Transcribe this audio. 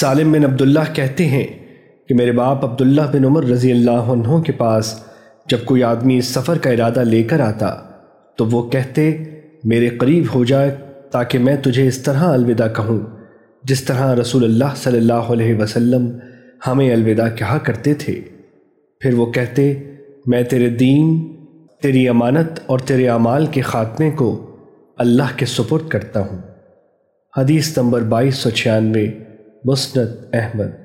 سالم بن عبداللہ کہتے ہیں کہ میرے باپ عبداللہ بن عمر رضی اللہ عنہ کے پاس جب کوئی آدمی اس سفر کا ارادہ لے کر آتا تو وہ کہتے، میرے قریب ہو جائے تاکہ میں تجھے اس طرح الوداع کہوں، جس طرح رسول اللہ صلی اللہ علیہ وسلم ہمیں الوداع کہا کرتے تھے۔ پھر وہ کہتے، میں تیرے دین، تیری امانت اور تیرے اعمال کے خاتمے کو اللہ کے سپرد کرتا ہوں۔ حدیث نمبر بائیس سو چھیانوے۔ مسند احمد